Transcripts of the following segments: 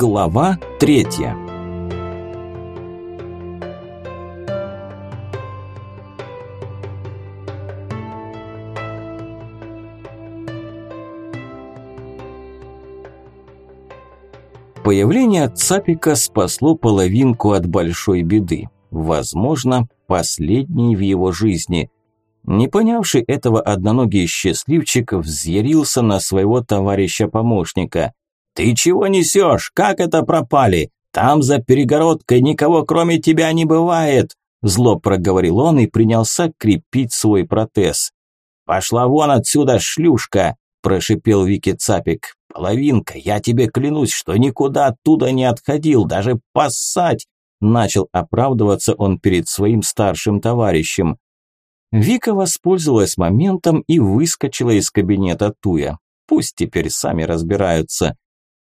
Глава третья. Появление Цапика спасло половинку от большой беды. Возможно, последней в его жизни. Не понявший этого одноногий счастливчик взъярился на своего товарища-помощника. «Ты чего несешь? Как это пропали? Там за перегородкой никого кроме тебя не бывает!» Зло проговорил он и принялся крепить свой протез. «Пошла вон отсюда, шлюшка!» – прошипел Вики Цапик. «Половинка, я тебе клянусь, что никуда оттуда не отходил, даже поссать!» Начал оправдываться он перед своим старшим товарищем. Вика воспользовалась моментом и выскочила из кабинета Туя. Пусть теперь сами разбираются.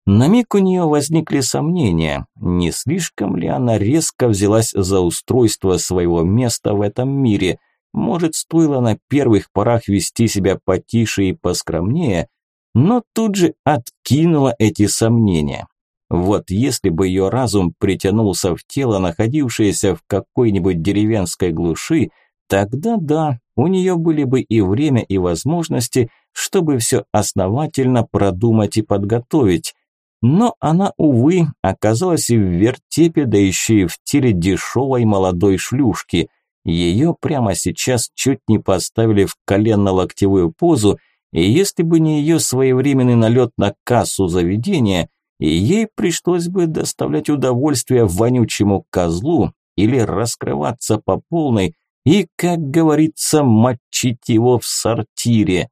На миг у нее возникли сомнения, не слишком ли она резко взялась за устройство своего места в этом мире. Может, стоило на первых порах вести себя потише и поскромнее, но тут же откинула эти сомнения. Вот если бы ее разум притянулся в тело, находившееся в какой-нибудь деревенской глуши, тогда да, у нее были бы и время, и возможности, чтобы все основательно продумать и подготовить. Но она, увы, оказалась и в вертепе, да еще и в теле дешевой молодой шлюшки. Ее прямо сейчас чуть не поставили в коленно-локтевую позу, и если бы не ее своевременный налет на кассу заведения, ей пришлось бы доставлять удовольствие вонючему козлу или раскрываться по полной и, как говорится, мочить его в сортире.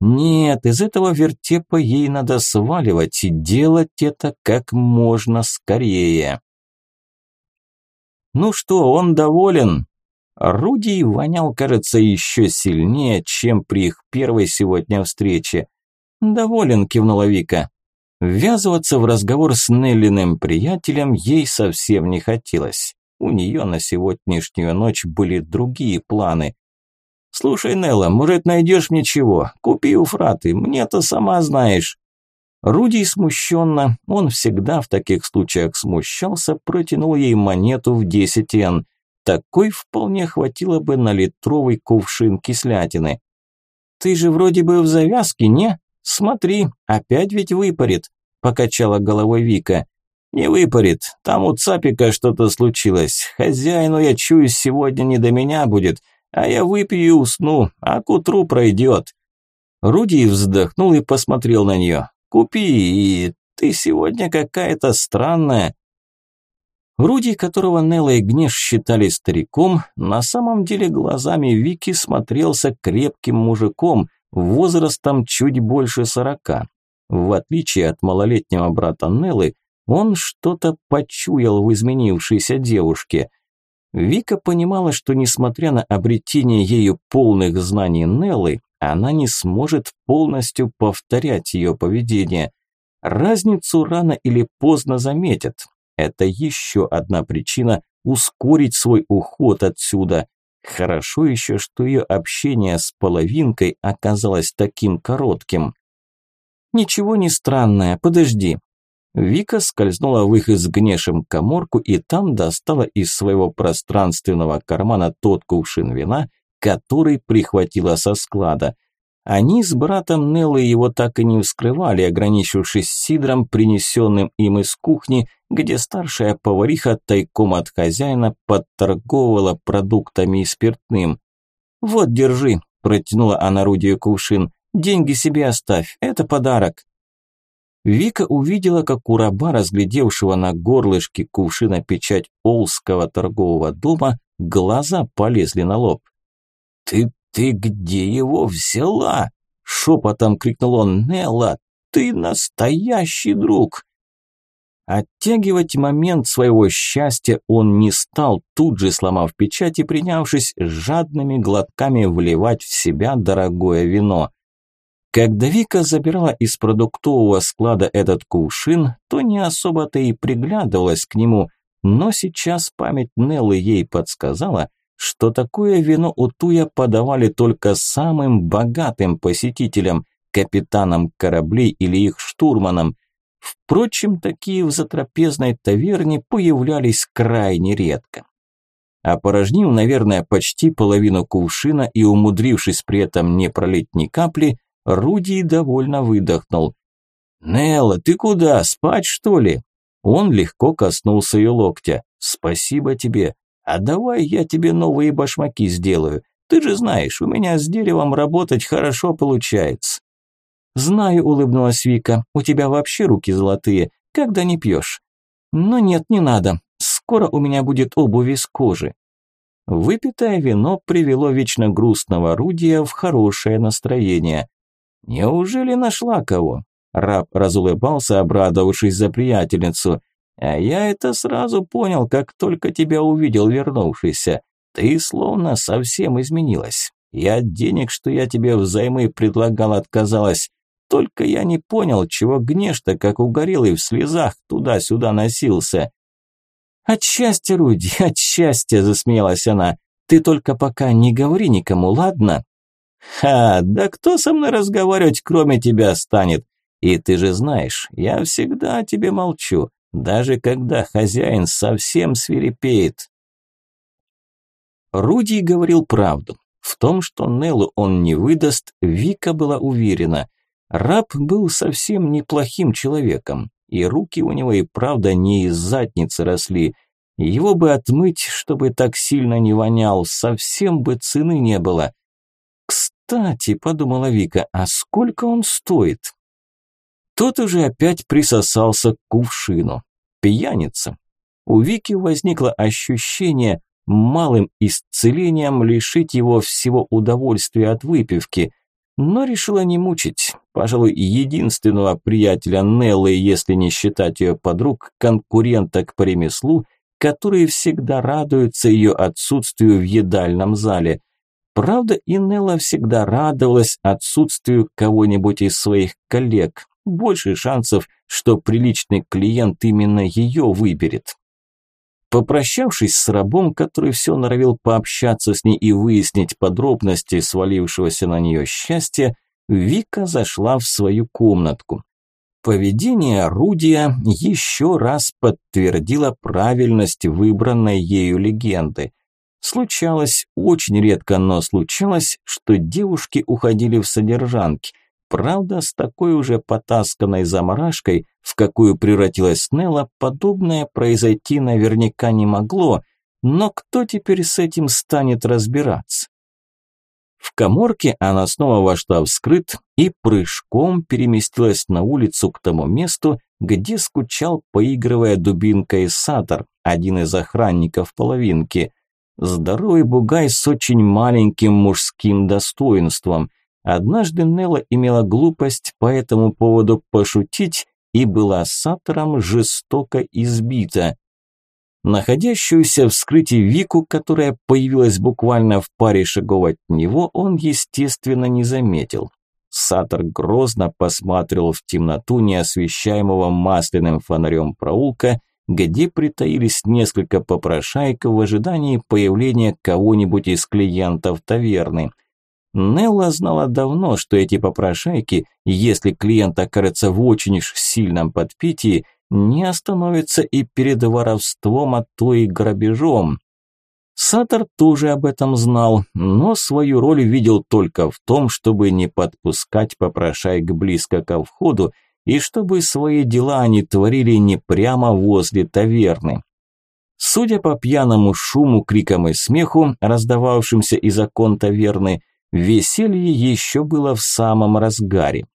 Нет, из этого вертепа ей надо сваливать и делать это как можно скорее. Ну что, он доволен? Руди вонял, кажется, еще сильнее, чем при их первой сегодня встрече. «Доволен», – кивнула Вика. Ввязываться в разговор с Неллиным приятелем ей совсем не хотелось. У нее на сегодняшнюю ночь были другие планы. «Слушай, Нелла, может, найдешь мне чего? Купи у фраты, мне-то сама знаешь». Руди смущенно, он всегда в таких случаях смущался, протянул ей монету в 10 н. Такой вполне хватило бы на литровый кувшин кислятины. «Ты же вроде бы в завязке, не? Смотри, опять ведь выпарит», – покачала головой Вика. «Не выпарит, там у Цапика что-то случилось. Хозяину, я чую, сегодня не до меня будет, а я выпью и усну, а к утру пройдет». Руди вздохнул и посмотрел на нее. «Купи, и ты сегодня какая-то странная». Руди, которого Нелла и Гнеш считали стариком, на самом деле глазами Вики смотрелся крепким мужиком, возрастом чуть больше сорока. В отличие от малолетнего брата Неллы, он что-то почуял в изменившейся девушке. Вика понимала, что несмотря на обретение ею полных знаний Неллы, она не сможет полностью повторять ее поведение. Разницу рано или поздно заметят. Это еще одна причина ускорить свой уход отсюда. Хорошо еще, что ее общение с половинкой оказалось таким коротким. «Ничего не странное, подожди», Вика скользнула в их изгнешем коморку и там достала из своего пространственного кармана тот кувшин вина, который прихватила со склада. Они с братом Неллы его так и не вскрывали, ограничившись сидром, принесенным им из кухни, где старшая повариха тайком от хозяина подторговывала продуктами и спиртным. «Вот, держи», – протянула она Рудию кувшин, – «деньги себе оставь, это подарок». Вика увидела, как у раба, разглядевшего на горлышке кувшина печать Олского торгового дома, глаза полезли на лоб. «Ты, ты где его взяла?» – шепотом крикнул он. «Нелла, ты настоящий друг!» Оттягивать момент своего счастья он не стал, тут же сломав печать и принявшись жадными глотками вливать в себя дорогое вино. Когда Вика забирала из продуктового склада этот кувшин, то не особо-то и приглядывалась к нему, но сейчас память Неллы ей подсказала, что такое вино у Туя подавали только самым богатым посетителям, капитанам кораблей или их штурманам. Впрочем, такие в затрапезной таверне появлялись крайне редко. Опорожнив, наверное, почти половину кувшина и умудрившись при этом не пролить ни капли, Руди довольно выдохнул. «Нелла, ты куда? Спать, что ли?» Он легко коснулся ее локтя. «Спасибо тебе. А давай я тебе новые башмаки сделаю. Ты же знаешь, у меня с деревом работать хорошо получается». «Знаю», – улыбнулась Вика, – «у тебя вообще руки золотые, когда не пьешь». «Но нет, не надо. Скоро у меня будет обувь из кожи». Выпитое вино привело вечно грустного орудия в хорошее настроение. «Неужели нашла кого?» Раб разулыбался, обрадовавшись за приятельницу. «А я это сразу понял, как только тебя увидел вернувшийся. Ты словно совсем изменилась. И от денег, что я тебе взаймы предлагал, отказалась. Только я не понял, чего гнешь-то, как угорелый в слезах, туда-сюда носился». «От счастья, Руди, от счастья!» – засмеялась она. «Ты только пока не говори никому, ладно?» «Ха, да кто со мной разговаривать, кроме тебя, станет? И ты же знаешь, я всегда о тебе молчу, даже когда хозяин совсем свирепеет. Руди говорил правду. В том, что Неллу он не выдаст, Вика была уверена. Раб был совсем неплохим человеком, и руки у него и правда не из задницы росли. Его бы отмыть, чтобы так сильно не вонял, совсем бы цены не было. «Кстати», – подумала Вика, – «а сколько он стоит?» Тот уже опять присосался к кувшину. Пьяница. У Вики возникло ощущение малым исцелением лишить его всего удовольствия от выпивки, но решила не мучить. Пожалуй, единственного приятеля Неллы, если не считать ее подруг, конкуренток по ремеслу, которые всегда радуются ее отсутствию в едальном зале. Правда, и Нелла всегда радовалась отсутствию кого-нибудь из своих коллег, больше шансов, что приличный клиент именно ее выберет. Попрощавшись с рабом, который все норовил пообщаться с ней и выяснить подробности свалившегося на нее счастья, Вика зашла в свою комнатку. Поведение орудия еще раз подтвердило правильность выбранной ею легенды. Случалось, очень редко, но случалось, что девушки уходили в содержанки – Правда, с такой уже потасканной заморашкой, в какую превратилась Нелла, подобное произойти наверняка не могло, но кто теперь с этим станет разбираться? В коморке она снова вошла в скрыт и прыжком переместилась на улицу к тому месту, где скучал, поигрывая дубинкой Сатор, один из охранников половинки. Здоровый бугай с очень маленьким мужским достоинством. Однажды Нелла имела глупость по этому поводу пошутить и была сатором жестоко избита. Находящуюся в скрытии Вику, которая появилась буквально в паре шагов от него, он, естественно, не заметил. Сатор грозно посматривал в темноту неосвещаемого масляным фонарем проулка, где притаились несколько попрошайков в ожидании появления кого-нибудь из клиентов таверны – Нелла знала давно, что эти попрошайки, если клиент окажется в очень уж сильном подпитии, не остановятся и перед воровством, а то и грабежом. Сатор тоже об этом знал, но свою роль видел только в том, чтобы не подпускать попрошайк близко ко входу и чтобы свои дела они творили не прямо возле таверны. Судя по пьяному шуму, крикам и смеху, раздававшимся из окон таверны, Веселье еще было в самом разгаре.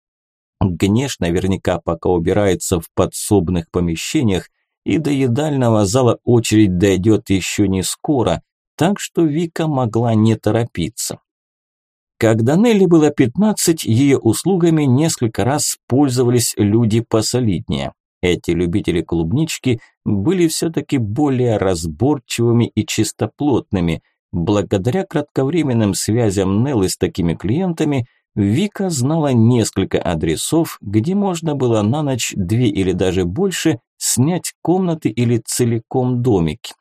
Гнеш наверняка пока убирается в подсобных помещениях, и до едального зала очередь дойдет еще не скоро, так что Вика могла не торопиться. Когда Нелли было 15, ее услугами несколько раз пользовались люди посолиднее. Эти любители клубнички были все-таки более разборчивыми и чистоплотными – Благодаря кратковременным связям Неллы с такими клиентами, Вика знала несколько адресов, где можно было на ночь, две или даже больше, снять комнаты или целиком домики.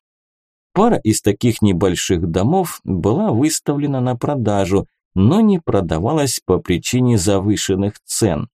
Пара из таких небольших домов была выставлена на продажу, но не продавалась по причине завышенных цен.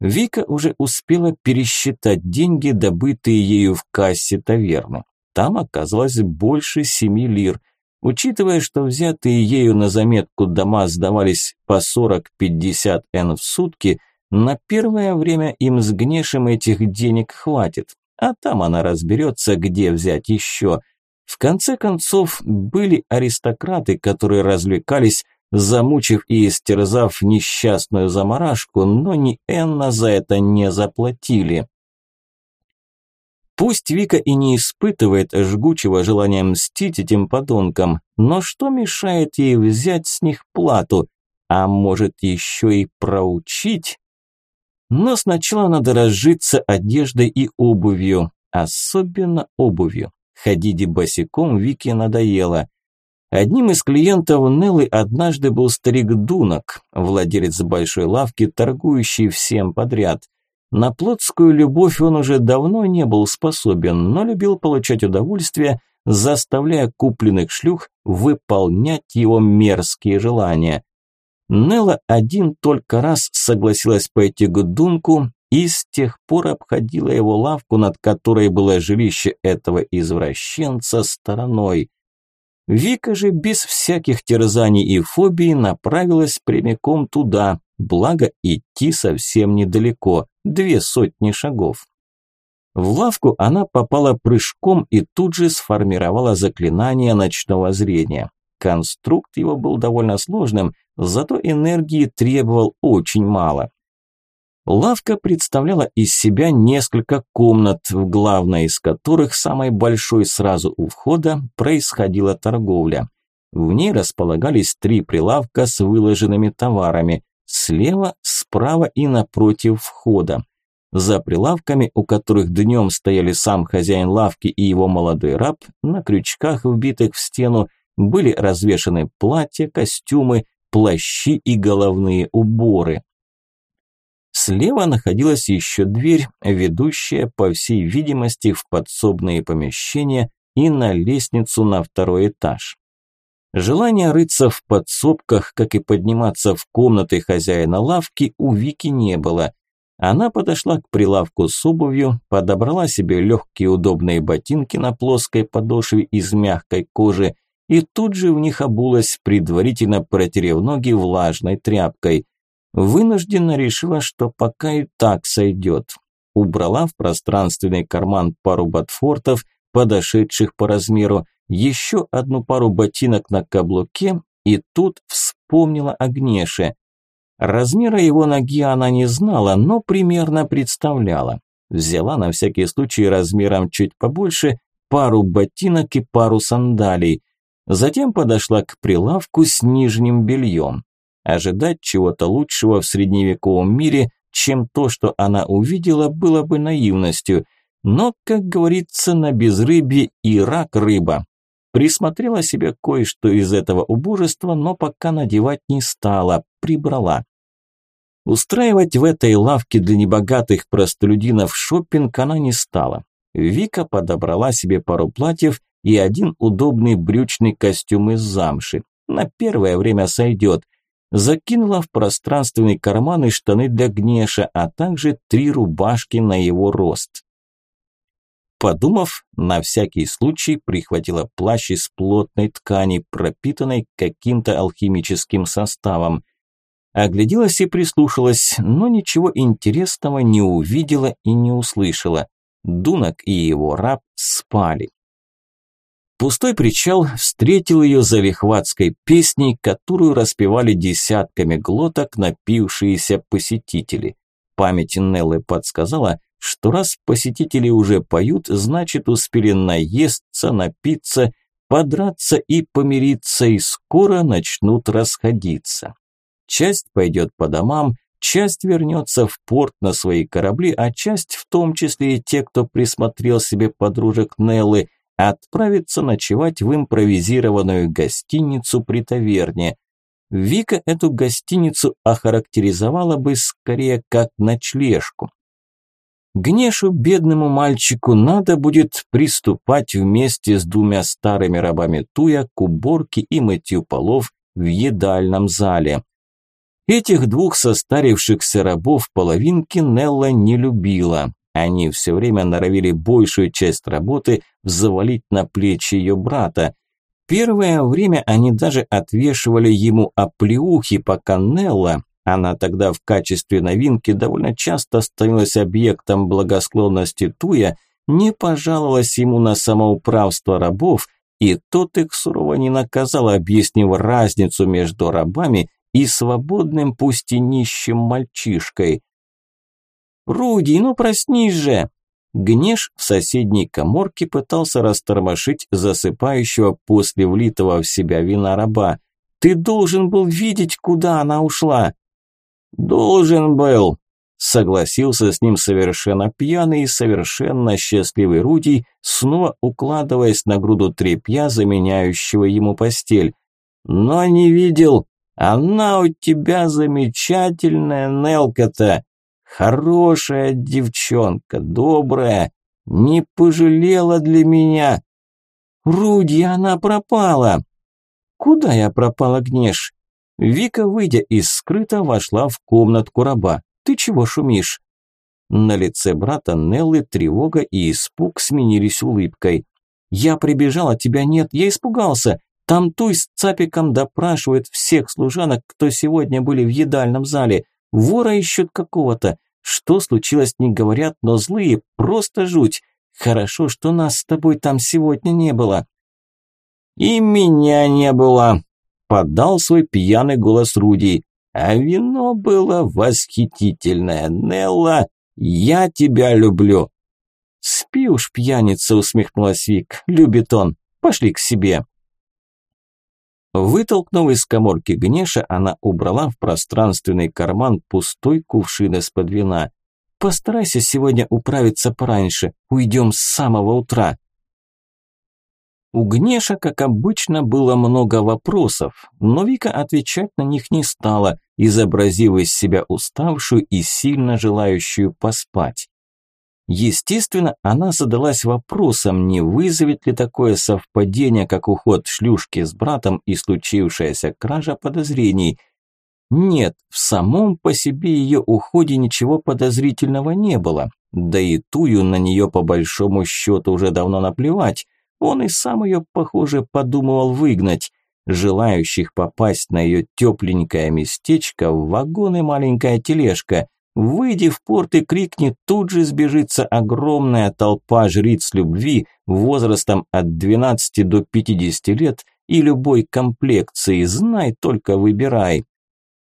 Вика уже успела пересчитать деньги, добытые ею в кассе таверны. Там оказалось больше семи лир. Учитывая, что взятые ею на заметку дома сдавались по 40-50 н в сутки, на первое время им с Гнешем этих денег хватит, а там она разберется, где взять еще. В конце концов, были аристократы, которые развлекались замучив и истерзав несчастную заморашку, но ни Энна за это не заплатили. Пусть Вика и не испытывает жгучего желания мстить этим подонкам, но что мешает ей взять с них плату, а может еще и проучить? Но сначала надо разжиться одеждой и обувью, особенно обувью. Ходить босиком Вике надоело. Одним из клиентов Неллы однажды был старик Дунок, владелец большой лавки, торгующий всем подряд. На плотскую любовь он уже давно не был способен, но любил получать удовольствие, заставляя купленных шлюх выполнять его мерзкие желания. Нелла один только раз согласилась пойти к Дунку и с тех пор обходила его лавку, над которой было жилище этого извращенца, стороной. Вика же без всяких терзаний и фобий направилась прямиком туда, благо идти совсем недалеко, две сотни шагов. В лавку она попала прыжком и тут же сформировала заклинание ночного зрения. Конструкт его был довольно сложным, зато энергии требовал очень мало. Лавка представляла из себя несколько комнат, в главной из которых, самой большой сразу у входа, происходила торговля. В ней располагались три прилавка с выложенными товарами, слева, справа и напротив входа. За прилавками, у которых днем стояли сам хозяин лавки и его молодой раб, на крючках, вбитых в стену, были развешаны платья, костюмы, плащи и головные уборы. Слева находилась еще дверь, ведущая, по всей видимости, в подсобные помещения и на лестницу на второй этаж. Желания рыться в подсобках, как и подниматься в комнаты хозяина лавки, у Вики не было. Она подошла к прилавку с обувью, подобрала себе легкие удобные ботинки на плоской подошве из мягкой кожи и тут же в них обулась, предварительно протерев ноги влажной тряпкой. Вынужденно решила, что пока и так сойдет. Убрала в пространственный карман пару ботфортов, подошедших по размеру, еще одну пару ботинок на каблуке и тут вспомнила о Гнеше. Размера его ноги она не знала, но примерно представляла. Взяла на всякий случай размером чуть побольше пару ботинок и пару сандалий. Затем подошла к прилавку с нижним бельем. Ожидать чего-то лучшего в средневековом мире, чем то, что она увидела, было бы наивностью. Но, как говорится, на безрыбье и рак рыба. Присмотрела себе кое-что из этого убожества, но пока надевать не стала, прибрала. Устраивать в этой лавке для небогатых простолюдинов шопинг она не стала. Вика подобрала себе пару платьев и один удобный брючный костюм из замши. На первое время сойдет – закинула в пространственный карман и штаны для Гнеша, а также три рубашки на его рост. Подумав, на всякий случай прихватила плащ из плотной ткани, пропитанной каким-то алхимическим составом. Огляделась и прислушалась, но ничего интересного не увидела и не услышала. Дунок и его раб спали. Пустой причал встретил ее за вихватской песней, которую распевали десятками глоток напившиеся посетители. Память Неллы подсказала, что раз посетители уже поют, значит успели наесться, напиться, подраться и помириться, и скоро начнут расходиться. Часть пойдет по домам, часть вернется в порт на свои корабли, а часть, в том числе и те, кто присмотрел себе подружек Неллы, отправиться ночевать в импровизированную гостиницу при таверне. Вика эту гостиницу охарактеризовала бы скорее как ночлежку. Гнешу, бедному мальчику, надо будет приступать вместе с двумя старыми рабами Туя к уборке и мытью полов в едальном зале. Этих двух состарившихся рабов половинки Нелла не любила. Они все время норовили большую часть работы завалить на плечи ее брата. Первое время они даже отвешивали ему оплеухи, пока Нелла, она тогда в качестве новинки довольно часто становилась объектом благосклонности Туя, не пожаловалась ему на самоуправство рабов, и тот их сурово не наказал, объяснив разницу между рабами и свободным, пусть и нищим мальчишкой. «Руди, ну проснись же!» Гнеш в соседней коморке пытался растормошить засыпающего после влитого в себя вина раба. «Ты должен был видеть, куда она ушла!» «Должен был!» Согласился с ним совершенно пьяный и совершенно счастливый Рудий, снова укладываясь на груду тряпья, заменяющего ему постель. «Но не видел! Она у тебя замечательная, Нелка-то! Хорошая девчонка, добрая, не пожалела для меня. Руди, она пропала. Куда я пропала, Гнеш? Вика, выйдя из скрыта, вошла в комнатку раба. Ты чего шумишь? На лице брата Неллы тревога и испуг сменились улыбкой. «Я прибежала, тебя нет, я испугался. Там Туй с Цапиком допрашивают всех служанок, кто сегодня были в едальном зале. Вора ищут какого-то. Что случилось, не говорят, но злые, просто жуть. Хорошо, что нас с тобой там сегодня не было. И меня не было, подал свой пьяный голос Руди. А вино было восхитительное. Нелла, я тебя люблю. Спи уж, пьяница, усмехнулась Вик. Любит он. Пошли к себе. Вытолкнув из коморки Гнеша, она убрала в пространственный карман пустой кувшин из-под вина. «Постарайся сегодня управиться пораньше, уйдем с самого утра». У Гнеша, как обычно, было много вопросов, но Вика отвечать на них не стала, изобразив из себя уставшую и сильно желающую поспать. Естественно, она задалась вопросом, не вызовет ли такое совпадение, как уход шлюшки с братом и случившаяся кража подозрений. Нет, в самом по себе ее уходе ничего подозрительного не было. Да и Тую на нее по большому счету уже давно наплевать. Он и сам ее, похоже, подумывал выгнать. Желающих попасть на ее тепленькое местечко в вагон и маленькая тележка – Выйди в порт и крикни, тут же сбежится огромная толпа жриц любви возрастом от 12 до 50 лет и любой комплекции, знай, только выбирай.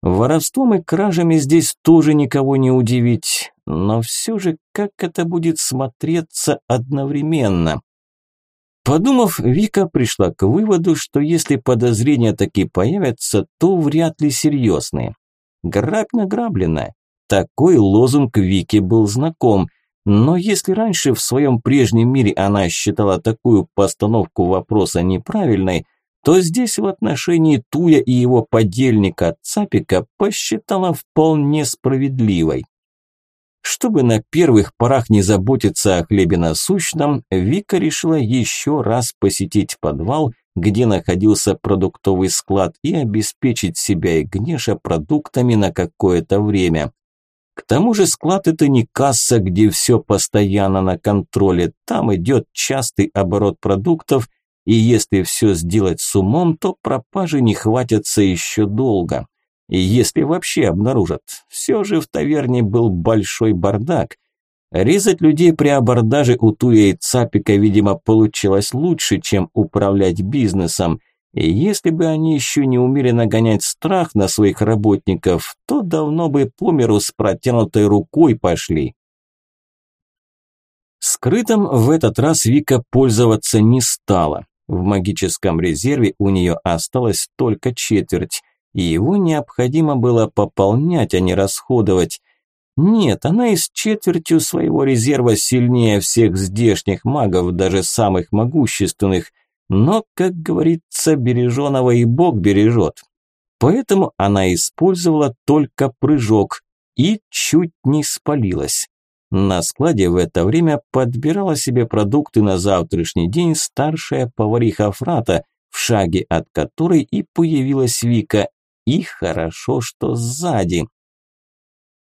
Воровством и кражами здесь тоже никого не удивить, но все же как это будет смотреться одновременно? Подумав, Вика пришла к выводу, что если подозрения таки появятся, то вряд ли серьезные. Грабь награбленная. Такой лозунг Вики был знаком. Но если раньше в своем прежнем мире она считала такую постановку вопроса неправильной, то здесь в отношении Туя и его подельника Цапика посчитала вполне справедливой. Чтобы на первых порах не заботиться о хлебе насущном, Вика решила еще раз посетить подвал, где находился продуктовый склад, и обеспечить себя и Гнеша продуктами на какое-то время. К тому же склад это не касса, где все постоянно на контроле. Там идет частый оборот продуктов, и если все сделать с умом, то пропажи не хватятся еще долго. И если вообще обнаружат, все же в таверне был большой бардак. Резать людей при абордаже у Туя и Цапика, видимо, получилось лучше, чем управлять бизнесом – если бы они еще не умели нагонять страх на своих работников, то давно бы по миру с протянутой рукой пошли. Скрытым в этот раз Вика пользоваться не стала. В магическом резерве у нее осталось только четверть, и его необходимо было пополнять, а не расходовать. Нет, она и с четвертью своего резерва сильнее всех здешних магов, даже самых могущественных – но, как говорится, береженого и Бог бережет. Поэтому она использовала только прыжок и чуть не спалилась. На складе в это время подбирала себе продукты на завтрашний день старшая повариха Фрата, в шаге от которой и появилась Вика, и хорошо, что сзади.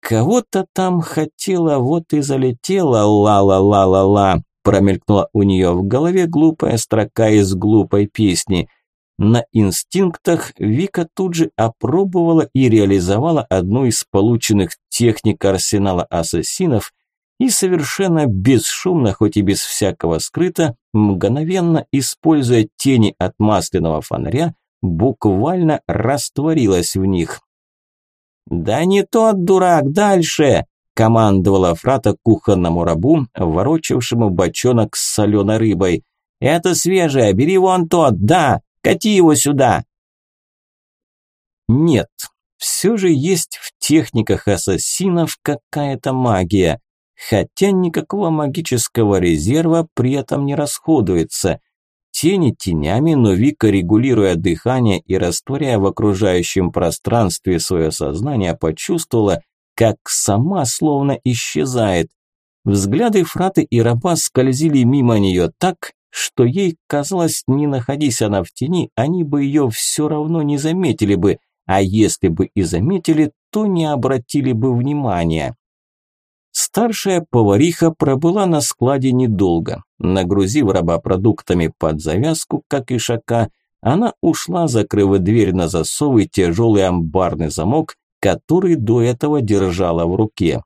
Кого-то там хотела, вот и залетела, ла-ла-ла-ла-ла, промелькнула у нее в голове глупая строка из глупой песни. На инстинктах Вика тут же опробовала и реализовала одну из полученных техник арсенала ассасинов и совершенно бесшумно, хоть и без всякого скрыта, мгновенно, используя тени от масляного фонаря, буквально растворилась в них. «Да не тот дурак, дальше!» – командовала Фрата кухонному рабу, ворочавшему бочонок с соленой рыбой. «Это свежее, бери вон тот, да, кати его сюда!» Нет, все же есть в техниках ассасинов какая-то магия, хотя никакого магического резерва при этом не расходуется – Тени тенями, но Вика, регулируя дыхание и растворяя в окружающем пространстве свое сознание, почувствовала, как сама словно исчезает. Взгляды Фраты и раба скользили мимо нее так, что ей казалось, не находись она в тени, они бы ее все равно не заметили бы, а если бы и заметили, то не обратили бы внимания. Старшая повариха пробыла на складе недолго. Нагрузив раба продуктами под завязку, как и шака, она ушла, закрыв дверь на засов тяжелый амбарный замок, который до этого держала в руке.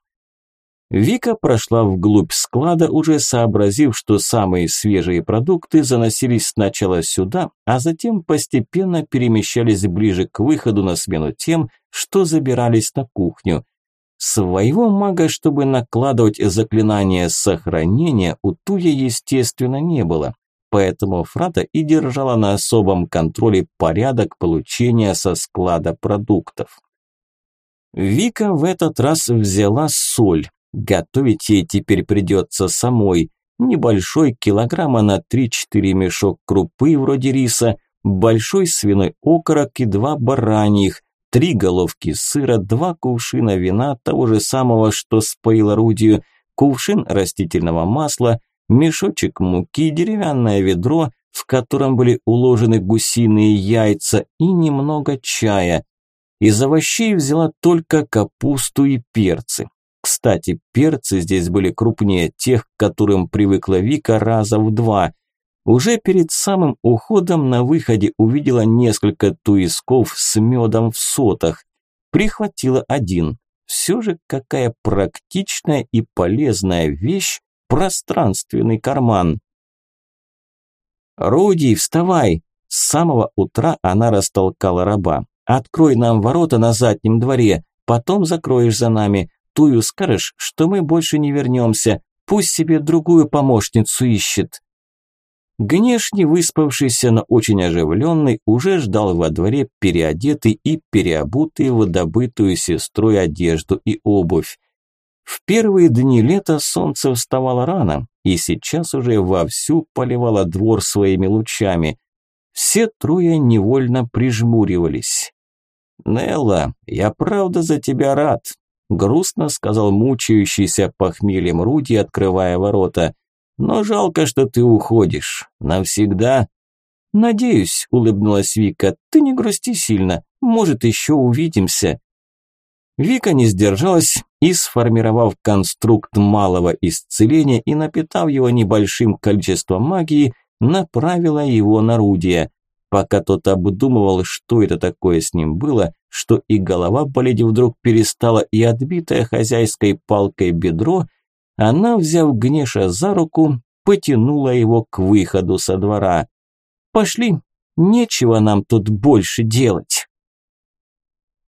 Вика прошла вглубь склада, уже сообразив, что самые свежие продукты заносились сначала сюда, а затем постепенно перемещались ближе к выходу на смену тем, что забирались на кухню – Своего мага, чтобы накладывать заклинания сохранения, у Туя, естественно, не было. Поэтому Фрата и держала на особом контроле порядок получения со склада продуктов. Вика в этот раз взяла соль. Готовить ей теперь придется самой. Небольшой килограмма на 3-4 мешок крупы вроде риса, большой свиной окорок и два бараньих, три головки сыра, два кувшина вина, того же самого, что споил орудию, кувшин растительного масла, мешочек муки, деревянное ведро, в котором были уложены гусиные яйца и немного чая. Из овощей взяла только капусту и перцы. Кстати, перцы здесь были крупнее тех, к которым привыкла Вика раза в два. Уже перед самым уходом на выходе увидела несколько туисков с медом в сотах. Прихватила один. Все же какая практичная и полезная вещь пространственный карман. «Руди, вставай!» С самого утра она растолкала раба. «Открой нам ворота на заднем дворе, потом закроешь за нами. Тую скажешь, что мы больше не вернемся. Пусть себе другую помощницу ищет». Гнеш, не выспавшийся, но очень оживленный, уже ждал во дворе переодетый и переобутый в добытую сестрой одежду и обувь. В первые дни лета солнце вставало рано, и сейчас уже вовсю поливало двор своими лучами. Все трое невольно прижмуривались. «Нелла, я правда за тебя рад», – грустно сказал мучающийся похмельем Руди, открывая ворота – но жалко, что ты уходишь. Навсегда. Надеюсь, улыбнулась Вика, ты не грусти сильно. Может, еще увидимся. Вика не сдержалась и, сформировав конструкт малого исцеления и напитав его небольшим количеством магии, направила его на Рудия. Пока тот обдумывал, что это такое с ним было, что и голова болеть вдруг перестала, и отбитое хозяйской палкой бедро – она, взяв Гнеша за руку, потянула его к выходу со двора. «Пошли, нечего нам тут больше делать».